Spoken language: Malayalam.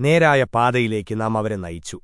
നേരായ പാതയിലേക്ക് നാം അവരെ നയിച്ചു.